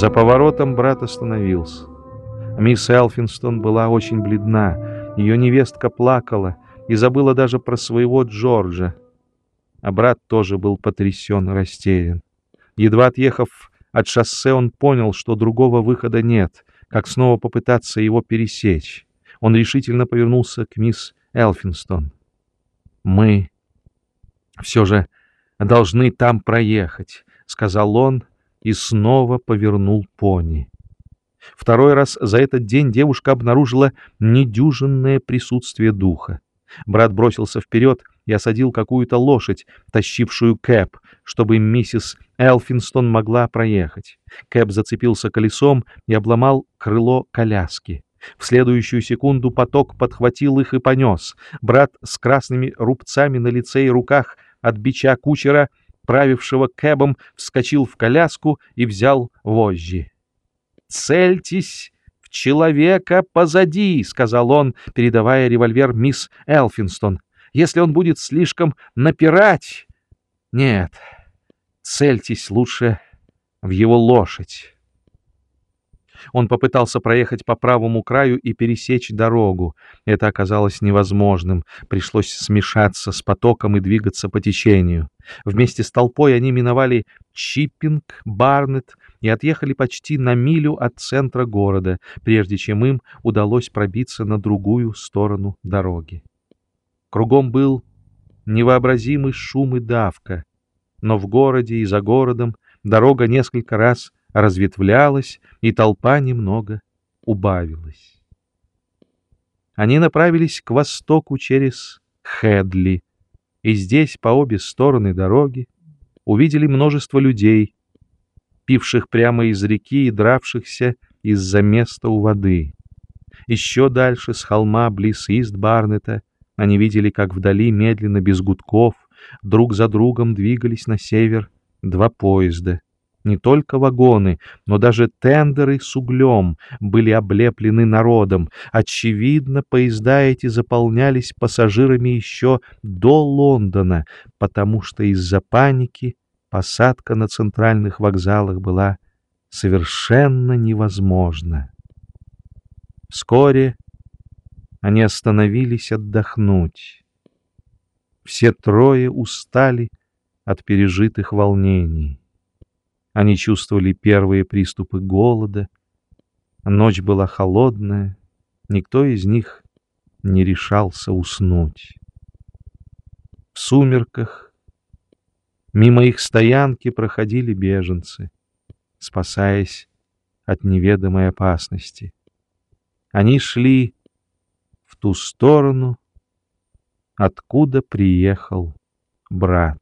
За поворотом брат остановился. Мисс Элфинстон была очень бледна, ее невестка плакала и забыла даже про своего Джорджа. А брат тоже был потрясен растерян. Едва отъехав от шоссе, он понял, что другого выхода нет, как снова попытаться его пересечь. Он решительно повернулся к мисс Элфинстон. «Мы все же должны там проехать», — сказал он и снова повернул пони. Второй раз за этот день девушка обнаружила недюжинное присутствие духа. Брат бросился вперед и осадил какую-то лошадь, тащившую Кэп, чтобы миссис Элфинстон могла проехать. Кэп зацепился колесом и обломал крыло коляски. В следующую секунду поток подхватил их и понес. Брат с красными рубцами на лице и руках от бича кучера, правившего кэбом, вскочил в коляску и взял вожжи. «Цельтесь в человека позади», — сказал он, передавая револьвер мисс Элфинстон. «Если он будет слишком напирать...» «Нет, цельтесь лучше в его лошадь». Он попытался проехать по правому краю и пересечь дорогу. Это оказалось невозможным. Пришлось смешаться с потоком и двигаться по течению. Вместе с толпой они миновали Чиппинг, Барнет и отъехали почти на милю от центра города, прежде чем им удалось пробиться на другую сторону дороги. Кругом был невообразимый шум и давка, но в городе и за городом дорога несколько раз разветвлялась, и толпа немного убавилась. Они направились к востоку через Хедли, и здесь по обе стороны дороги увидели множество людей, пивших прямо из реки и дравшихся из-за места у воды. Еще дальше, с холма близ Ист-Барнета, они видели, как вдали, медленно, без гудков, друг за другом двигались на север два поезда — не только вагоны, но даже тендеры с углем были облеплены народом. Очевидно, поезда эти заполнялись пассажирами еще до Лондона, потому что из-за паники посадка на центральных вокзалах была совершенно невозможна. Вскоре они остановились отдохнуть. Все трое устали от пережитых волнений. Они чувствовали первые приступы голода. Ночь была холодная, никто из них не решался уснуть. В сумерках мимо их стоянки проходили беженцы, спасаясь от неведомой опасности. Они шли в ту сторону, откуда приехал брат.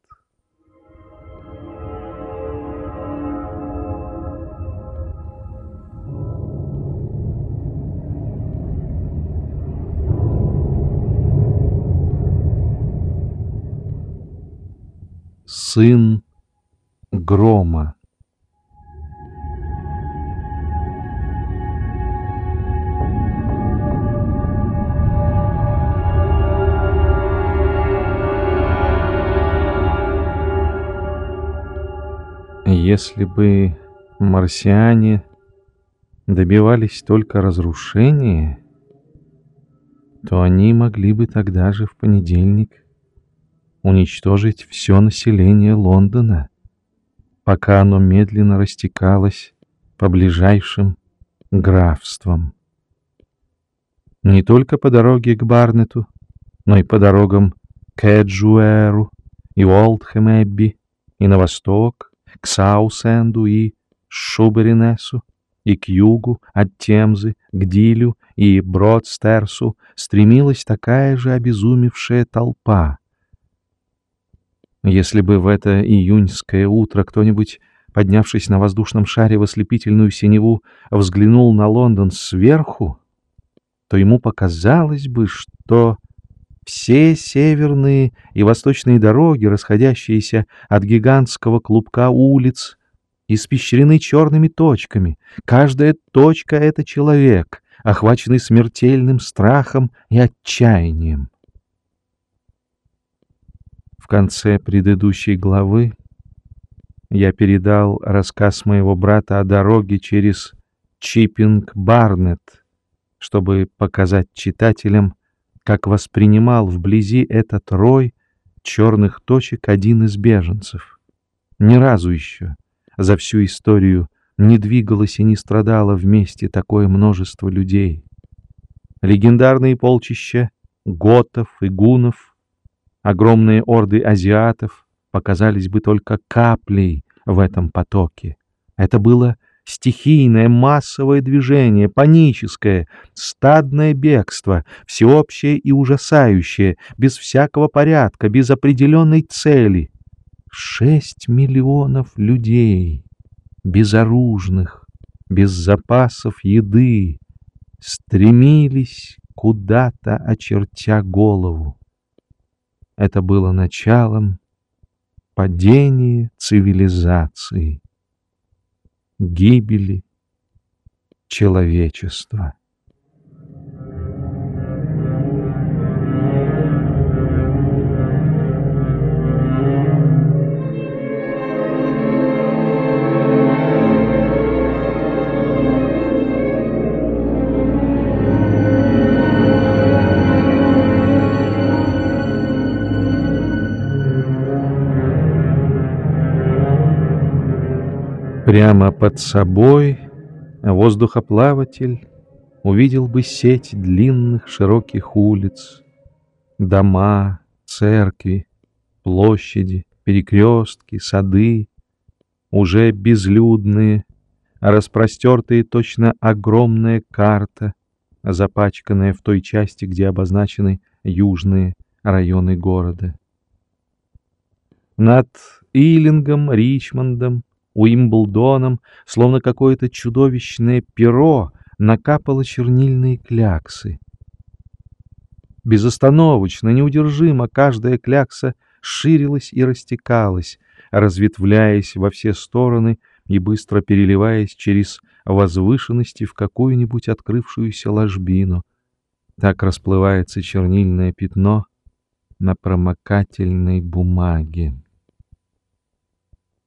Сын грома. Если бы марсиане добивались только разрушения, то они могли бы тогда же в понедельник уничтожить все население Лондона, пока оно медленно растекалось по ближайшим графствам. Не только по дороге к Барнету, но и по дорогам к Эджуэру и Уолтхэм-Эбби, и на восток, к Саусенду и Шуберинесу, и к югу от Темзы, к Дилю и Бродстерсу стремилась такая же обезумевшая толпа, если бы в это июньское утро кто-нибудь, поднявшись на воздушном шаре в ослепительную синеву, взглянул на Лондон сверху, то ему показалось бы, что все северные и восточные дороги, расходящиеся от гигантского клубка улиц, испещрены черными точками. Каждая точка — это человек, охваченный смертельным страхом и отчаянием. Конце предыдущей главы Я передал рассказ моего брата о дороге через Чиппинг-Барнет, чтобы показать читателям, как воспринимал вблизи этот рой черных точек один из беженцев. Ни разу еще за всю историю не двигалось и не страдало вместе такое множество людей. Легендарные полчища готов и гунов, огромные орды азиатов показались бы только каплей в этом потоке. Это было стихийное массовое движение, паническое, стадное бегство, всеобщее и ужасающее, без всякого порядка, без определенной цели. Шесть миллионов людей, безоружных, без запасов еды, стремились куда-то, очертя голову. Это было началом падения цивилизации, гибели человечества. Прямо под собой воздухоплаватель увидел бы сеть длинных широких улиц, дома, церкви, площади, перекрестки, сады, уже безлюдные, распростертые точно огромная карта, запачканная в той части, где обозначены южные районы города. Над Иллингом, Ричмондом, Уимблдоном, словно какое-то чудовищное перо, накапало чернильные кляксы. Безостановочно, неудержимо каждая клякса ширилась и растекалась, разветвляясь во все стороны и быстро переливаясь через возвышенности в какую-нибудь открывшуюся ложбину. Так расплывается чернильное пятно на промокательной бумаге.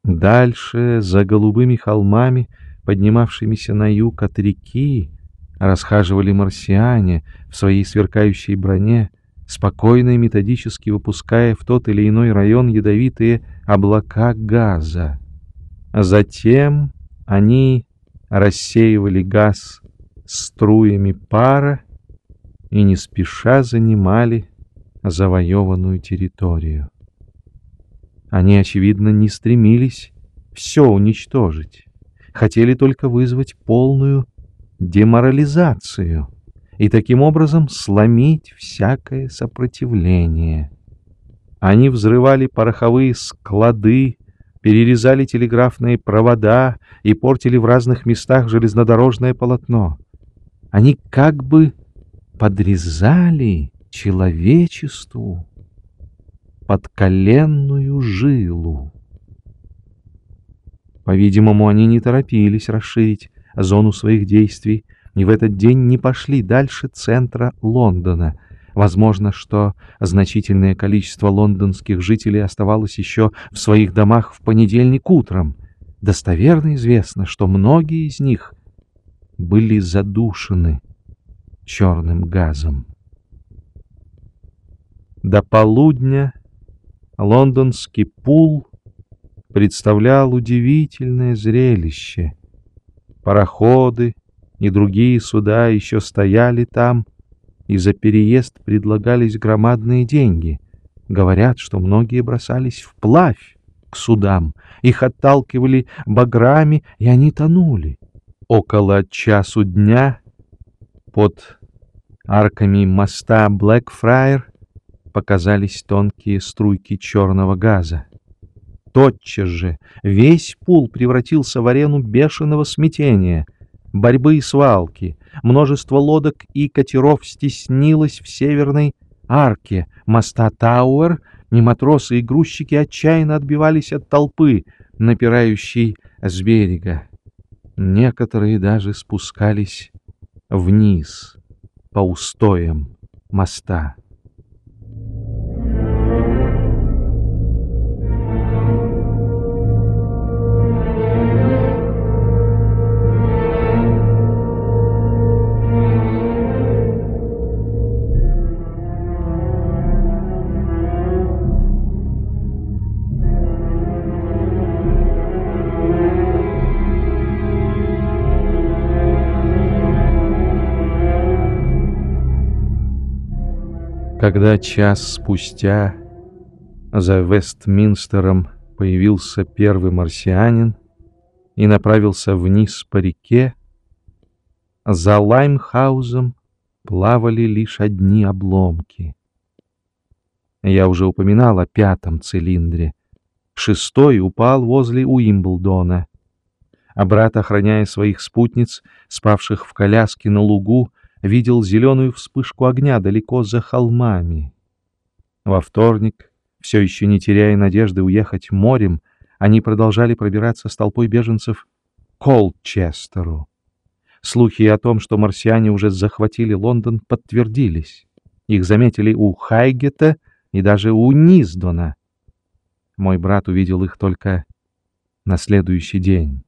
Дальше, за голубыми холмами, поднимавшимися на юг от реки, расхаживали марсиане в своей сверкающей броне, спокойно и методически выпуская в тот или иной район ядовитые облака газа. Затем они рассеивали газ струями пара и не спеша занимали завоеванную территорию. Они, очевидно, не стремились все уничтожить, хотели только вызвать полную деморализацию и таким образом сломить всякое сопротивление. Они взрывали пороховые склады, перерезали телеграфные провода и портили в разных местах железнодорожное полотно. Они как бы подрезали человечеству подколенную жилу. По-видимому, они не торопились расширить зону своих действий и в этот день не пошли дальше центра Лондона. Возможно, что значительное количество лондонских жителей оставалось еще в своих домах в понедельник утром. Достоверно известно, что многие из них были задушены черным газом. До полудня лондонский пул представлял удивительное зрелище. Пароходы и другие суда еще стояли там, и за переезд предлагались громадные деньги. Говорят, что многие бросались вплавь к судам, их отталкивали баграми, и они тонули. Около часу дня под арками моста Блэкфрайер показались тонкие струйки черного газа. Тотчас же весь пул превратился в арену бешеного смятения, борьбы и свалки. Множество лодок и катеров стеснилось в северной арке моста Тауэр, и матросы и грузчики отчаянно отбивались от толпы, напирающей с берега. Некоторые даже спускались вниз по устоям моста. Когда час спустя за Вестминстером появился первый марсианин и направился вниз по реке, за Лаймхаузом плавали лишь одни обломки. Я уже упоминал о пятом цилиндре. Шестой упал возле Уимблдона. А брат, охраняя своих спутниц, спавших в коляске на лугу, видел зеленую вспышку огня далеко за холмами. Во вторник, все еще не теряя надежды уехать морем, они продолжали пробираться с толпой беженцев к Колчестеру. Слухи о том, что марсиане уже захватили Лондон, подтвердились. Их заметили у Хайгета и даже у Низдона. Мой брат увидел их только на следующий день.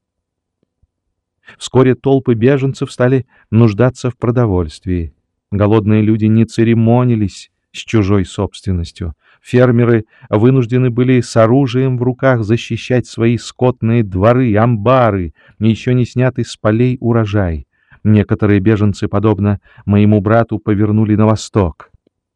Вскоре толпы беженцев стали нуждаться в продовольствии. Голодные люди не церемонились с чужой собственностью. Фермеры вынуждены были с оружием в руках защищать свои скотные дворы, амбары, еще не снятый с полей урожай. Некоторые беженцы, подобно моему брату, повернули на восток.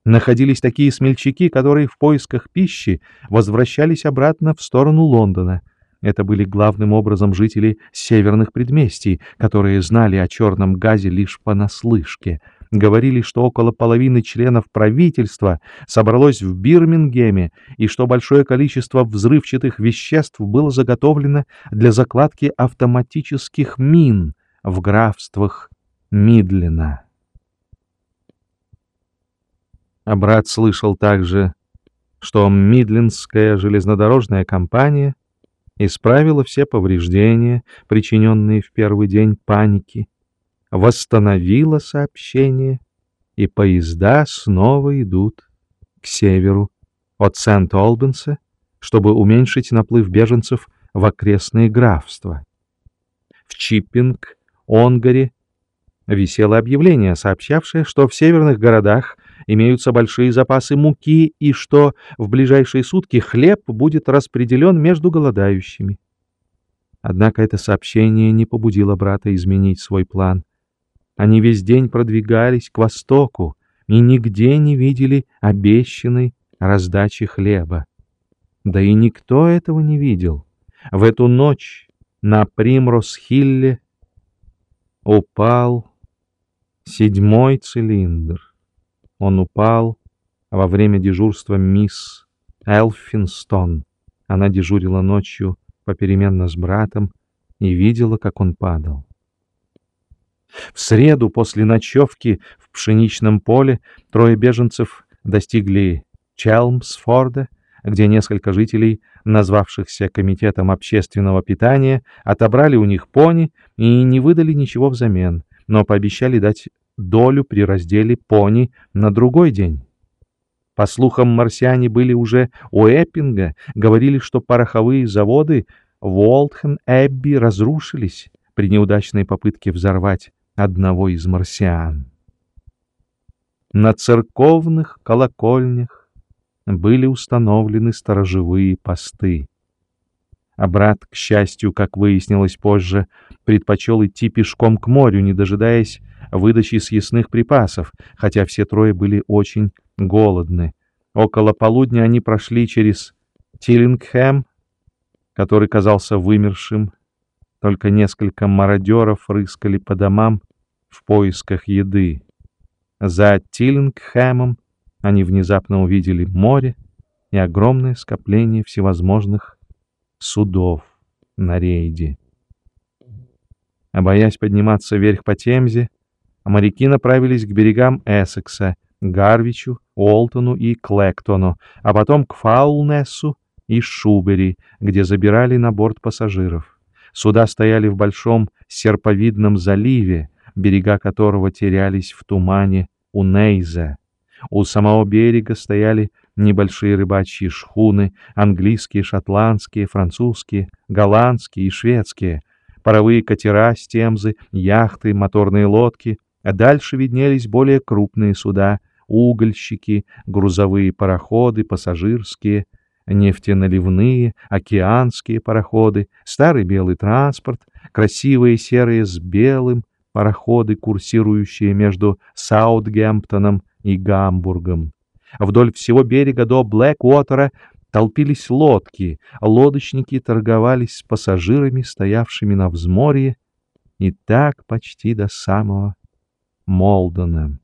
Находились такие смельчаки, которые в поисках пищи возвращались обратно в сторону Лондона — это были главным образом жители северных предместий, которые знали о черном газе лишь понаслышке. Говорили, что около половины членов правительства собралось в Бирмингеме и что большое количество взрывчатых веществ было заготовлено для закладки автоматических мин в графствах Мидлина. А брат слышал также, что Мидлинская железнодорожная компания — исправила все повреждения, причиненные в первый день паники, восстановила сообщение, и поезда снова идут к северу от Сент-Олбенса, чтобы уменьшить наплыв беженцев в окрестные графства. В Чиппинг, Онгаре висело объявление, сообщавшее, что в северных городах имеются большие запасы муки и что в ближайшие сутки хлеб будет распределен между голодающими. Однако это сообщение не побудило брата изменить свой план. Они весь день продвигались к востоку и нигде не видели обещанной раздачи хлеба. Да и никто этого не видел. В эту ночь на Примрос-Хилле упал седьмой цилиндр. Он упал во время дежурства мисс Элфинстон. Она дежурила ночью попеременно с братом и видела, как он падал. В среду после ночевки в пшеничном поле трое беженцев достигли Челмсфорда, где несколько жителей, назвавшихся Комитетом общественного питания, отобрали у них пони и не выдали ничего взамен, но пообещали дать долю при разделе пони на другой день. По слухам, марсиане были уже у Эппинга, говорили, что пороховые заводы в Уолтхен-Эбби разрушились при неудачной попытке взорвать одного из марсиан. На церковных колокольнях были установлены сторожевые посты. А брат, к счастью, как выяснилось позже, предпочел идти пешком к морю, не дожидаясь выдачи съестных припасов, хотя все трое были очень голодны. Около полудня они прошли через Тиллингхэм, который казался вымершим. Только несколько мародеров рыскали по домам в поисках еды. За Тиллингхэмом они внезапно увидели море и огромное скопление всевозможных судов на рейде. А боясь подниматься вверх по Темзе, моряки направились к берегам Эссекса, Гарвичу, Уолтону и Клэктону, а потом к Фаулнессу и Шубери, где забирали на борт пассажиров. Суда стояли в большом серповидном заливе, берега которого терялись в тумане у Нейза. У самого берега стояли небольшие рыбачьи шхуны, английские, шотландские, французские, голландские и шведские, паровые катера с Темзы, яхты, моторные лодки, а дальше виднелись более крупные суда, угольщики, грузовые пароходы, пассажирские, нефтеналивные, океанские пароходы, старый белый транспорт, красивые серые с белым пароходы, курсирующие между Саутгемптоном и Гамбургом. Вдоль всего берега до Блэк-Уотера толпились лодки, лодочники торговались с пассажирами, стоявшими на взморье, и так почти до самого Молдона.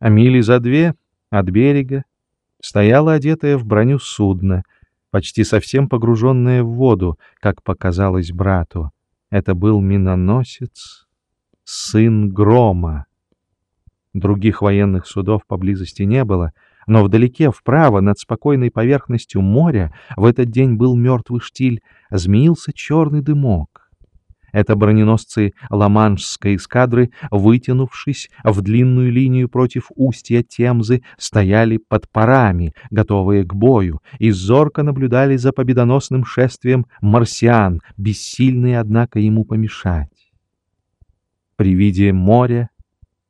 А мили за две от берега стояло одетое в броню судно, почти совсем погруженное в воду, как показалось брату. Это был миноносец, сын Грома. Других военных судов поблизости не было, но вдалеке, вправо, над спокойной поверхностью моря, в этот день был мертвый штиль, змеился черный дымок. Это броненосцы Ла-Маншской эскадры, вытянувшись в длинную линию против устья Темзы, стояли под парами, готовые к бою, и зорко наблюдали за победоносным шествием марсиан, бессильные, однако, ему помешать. При виде моря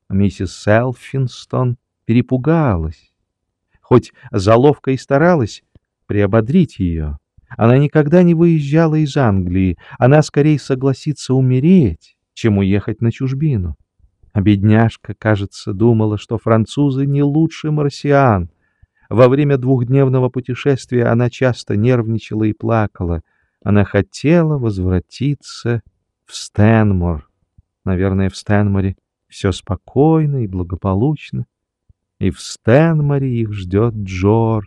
миссис Селфинстон перепугалась, хоть заловка и старалась приободрить ее. Она никогда не выезжала из Англии, она скорее согласится умереть, чем уехать на чужбину. А бедняжка, кажется, думала, что французы не лучше марсиан. Во время двухдневного путешествия она часто нервничала и плакала. Она хотела возвратиться в Стэнмор. Наверное, в Стэнморе все спокойно и благополучно. И в Стэнморе их ждет Джордж.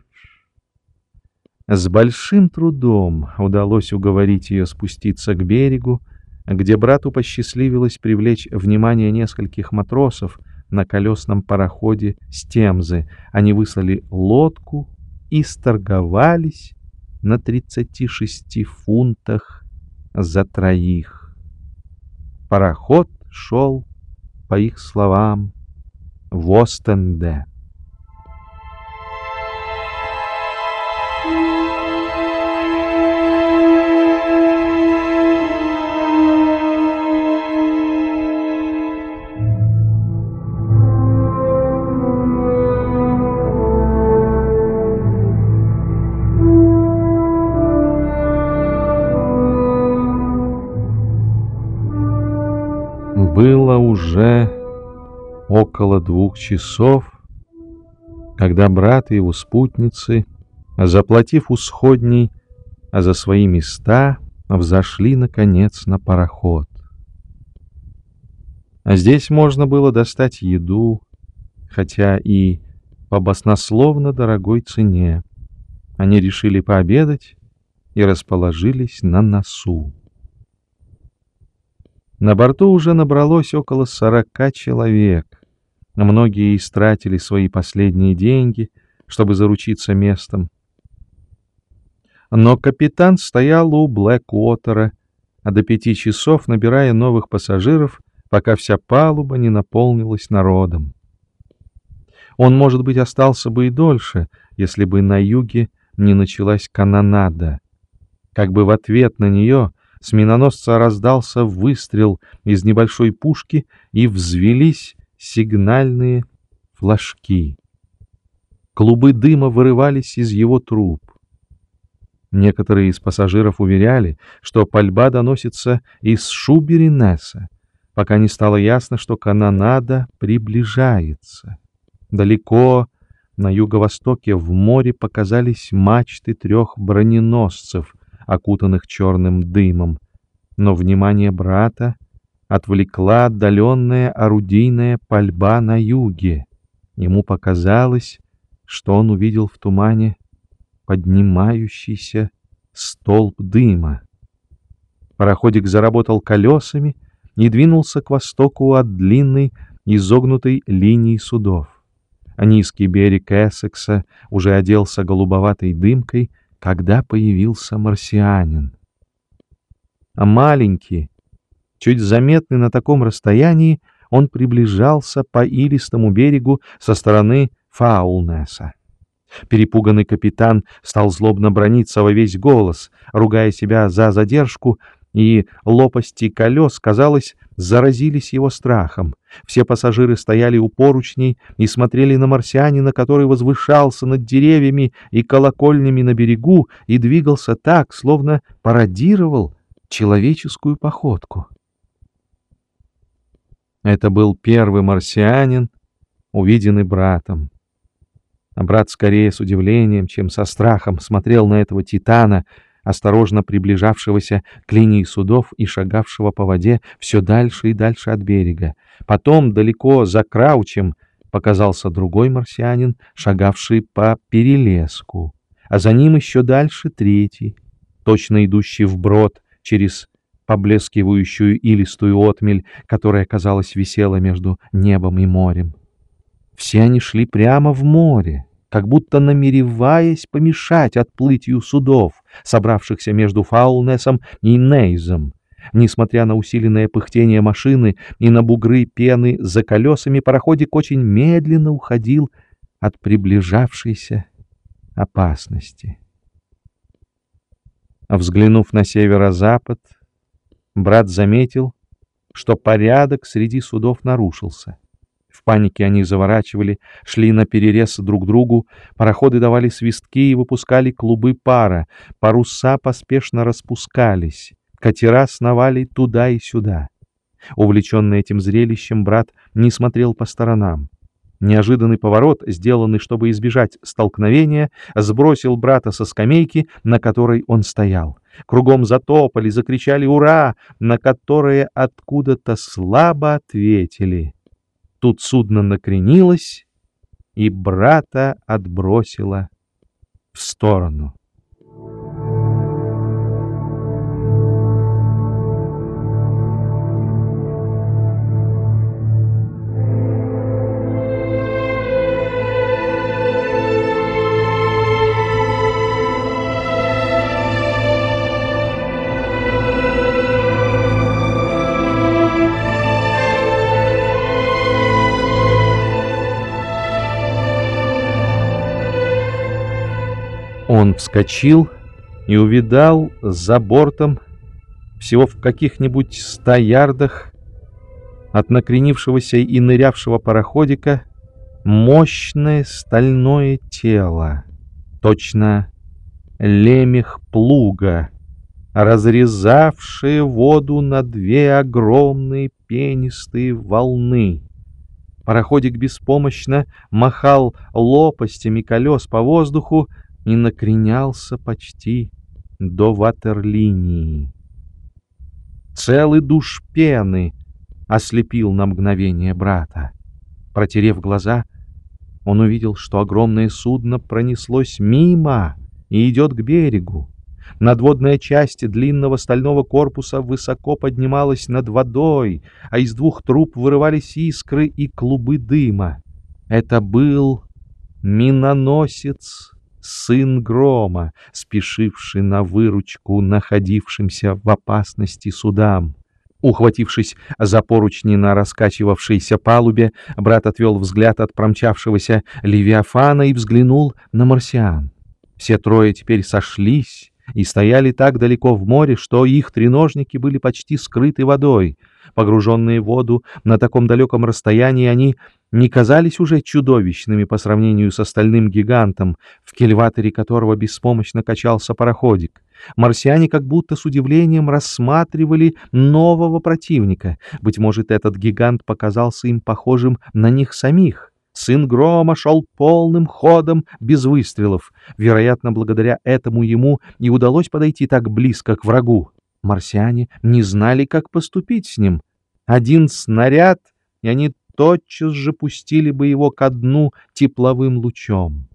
С большим трудом удалось уговорить ее спуститься к берегу, где брату посчастливилось привлечь внимание нескольких матросов на колесном пароходе с Темзы. Они выслали лодку и сторговались на 36 фунтах за троих. Пароход шел, по их словам, в Остенде. Около двух часов, когда брат и его спутницы, заплатив усходней, а за свои места, взошли, наконец, на пароход. А здесь можно было достать еду, хотя и по баснословно дорогой цене. Они решили пообедать и расположились на носу. На борту уже набралось около сорока человек. Многие истратили свои последние деньги, чтобы заручиться местом. Но капитан стоял у Блэк-Уотера, а до пяти часов набирая новых пассажиров, пока вся палуба не наполнилась народом. Он, может быть, остался бы и дольше, если бы на юге не началась канонада. Как бы в ответ на нее с миноносца раздался выстрел из небольшой пушки и взвелись сигнальные флажки. Клубы дыма вырывались из его труб. Некоторые из пассажиров уверяли, что пальба доносится из Шуберинеса, пока не стало ясно, что канонада приближается. Далеко на юго-востоке в море показались мачты трех броненосцев, окутанных черным дымом, но внимание брата отвлекла отдаленная орудийная пальба на юге. Ему показалось, что он увидел в тумане поднимающийся столб дыма. Пароходик заработал колесами и двинулся к востоку от длинной изогнутой линии судов. А низкий берег Эссекса уже оделся голубоватой дымкой, когда появился марсианин. А маленький, чуть заметный на таком расстоянии, он приближался по илистому берегу со стороны Фаулнеса. Перепуганный капитан стал злобно брониться во весь голос, ругая себя за задержку, и лопасти колес, казалось, заразились его страхом. Все пассажиры стояли у поручней и смотрели на марсианина, который возвышался над деревьями и колокольнями на берегу и двигался так, словно пародировал человеческую походку. Это был первый марсианин, увиденный братом. А брат скорее с удивлением, чем со страхом смотрел на этого титана, осторожно приближавшегося к линии судов и шагавшего по воде все дальше и дальше от берега. Потом, далеко за Краучем, показался другой марсианин, шагавший по перелеску, а за ним еще дальше третий, точно идущий вброд через поблескивающую илистую отмель, которая, казалось, висела между небом и морем. Все они шли прямо в море, как будто намереваясь помешать отплытию судов, собравшихся между Фаулнесом и Нейзом. Несмотря на усиленное пыхтение машины и на бугры пены за колесами, пароходик очень медленно уходил от приближавшейся опасности. Взглянув на северо-запад, брат заметил, что порядок среди судов нарушился. В панике они заворачивали, шли на перерез друг другу, пароходы давали свистки и выпускали клубы пара, паруса поспешно распускались, катера сновали туда и сюда. Увлеченный этим зрелищем, брат не смотрел по сторонам. Неожиданный поворот, сделанный, чтобы избежать столкновения, сбросил брата со скамейки, на которой он стоял. Кругом затопали, закричали «Ура!», на которые откуда-то слабо ответили. Тут судно накренилось, и брата отбросило в сторону. Вскочил и увидал за бортом, всего в каких-нибудь ста ярдах от накренившегося и нырявшего пароходика, мощное стальное тело, точно лемех плуга, разрезавшее воду на две огромные пенистые волны. Пароходик беспомощно махал лопастями колес по воздуху, и накренялся почти до ватерлинии. Целый душ пены ослепил на мгновение брата. Протерев глаза, он увидел, что огромное судно пронеслось мимо и идет к берегу. Надводная часть длинного стального корпуса высоко поднималась над водой, а из двух труб вырывались искры и клубы дыма. Это был миноносец сын грома, спешивший на выручку находившимся в опасности судам. Ухватившись за поручни на раскачивавшейся палубе, брат отвел взгляд от промчавшегося Левиафана и взглянул на марсиан. Все трое теперь сошлись и стояли так далеко в море, что их треножники были почти скрыты водой. Погруженные в воду на таком далеком расстоянии, они не казались уже чудовищными по сравнению с остальным гигантом, в кельваторе которого беспомощно качался пароходик. Марсиане как будто с удивлением рассматривали нового противника. Быть может, этот гигант показался им похожим на них самих. Сын Грома шел полным ходом, без выстрелов. Вероятно, благодаря этому ему и удалось подойти так близко к врагу. Марсиане не знали, как поступить с ним. Один снаряд, и они тотчас же пустили бы его ко дну тепловым лучом.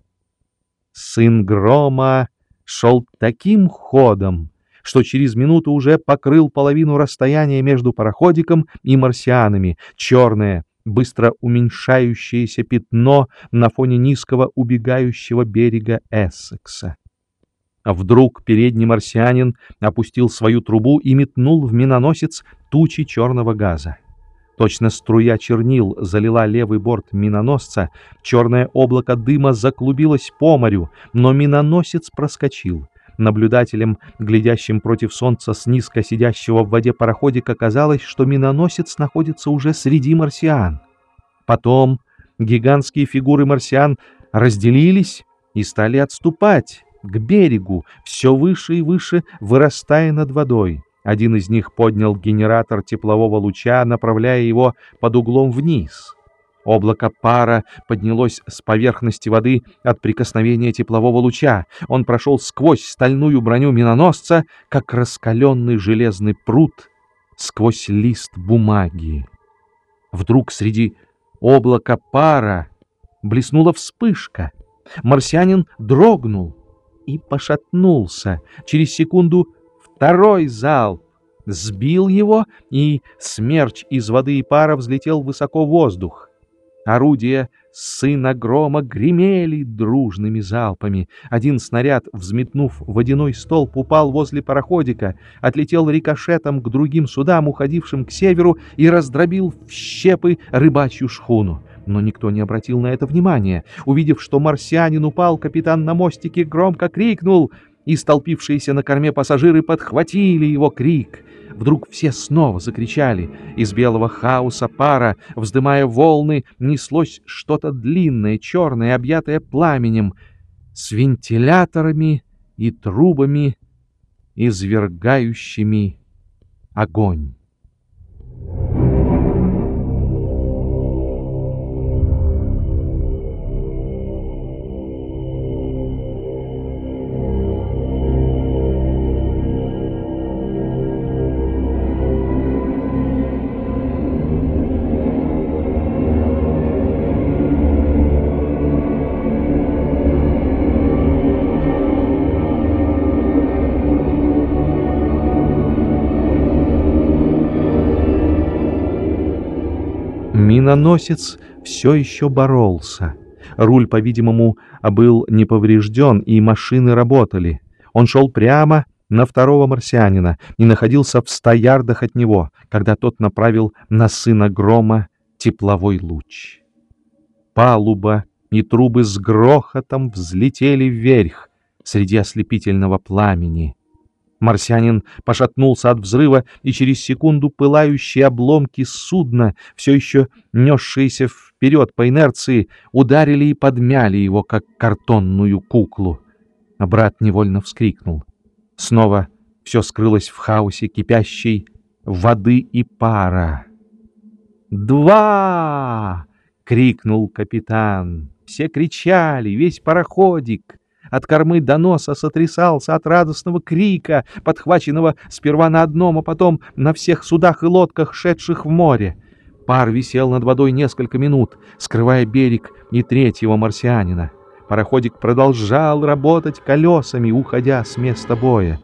Сын грома шел таким ходом, что через минуту уже покрыл половину расстояния между пароходиком и марсианами, черное, быстро уменьшающееся пятно на фоне низкого убегающего берега Эссекса. Вдруг передний марсианин опустил свою трубу и метнул в миноносец тучи черного газа. Точно струя чернил залила левый борт миноносца, черное облако дыма заклубилось по морю, но миноносец проскочил. Наблюдателям, глядящим против солнца с низко сидящего в воде пароходика, казалось, что миноносец находится уже среди марсиан. Потом гигантские фигуры марсиан разделились и стали отступать к берегу, все выше и выше, вырастая над водой. Один из них поднял генератор теплового луча, направляя его под углом вниз. Облако пара поднялось с поверхности воды от прикосновения теплового луча. Он прошел сквозь стальную броню миноносца, как раскаленный железный пруд сквозь лист бумаги. Вдруг среди облака пара блеснула вспышка. Марсианин дрогнул и пошатнулся. Через секунду второй залп сбил его, и смерч из воды и пара взлетел высоко в воздух. Орудия сына грома гремели дружными залпами. Один снаряд, взметнув водяной столб, упал возле пароходика, отлетел рикошетом к другим судам, уходившим к северу, и раздробил в щепы рыбачью шхуну. Но никто не обратил на это внимания. Увидев, что марсианин упал, капитан на мостике громко крикнул, и столпившиеся на корме пассажиры подхватили его крик — Вдруг все снова закричали. Из белого хаоса пара, вздымая волны, неслось что-то длинное, черное, объятое пламенем, с вентиляторами и трубами, извергающими огонь. Миноносец все еще боролся. Руль, по-видимому, был не поврежден, и машины работали. Он шел прямо на второго марсианина и находился в ста ярдах от него, когда тот направил на сына грома тепловой луч. Палуба и трубы с грохотом взлетели вверх среди ослепительного пламени. Марсианин пошатнулся от взрыва, и через секунду пылающие обломки судна, все еще несшиеся вперед по инерции, ударили и подмяли его, как картонную куклу. А брат невольно вскрикнул. Снова все скрылось в хаосе кипящей воды и пара. «Два!» — крикнул капитан. Все кричали, весь пароходик — от кормы до носа сотрясался от радостного крика, подхваченного сперва на одном, а потом на всех судах и лодках, шедших в море. Пар висел над водой несколько минут, скрывая берег и третьего марсианина. Пароходик продолжал работать колесами, уходя с места боя.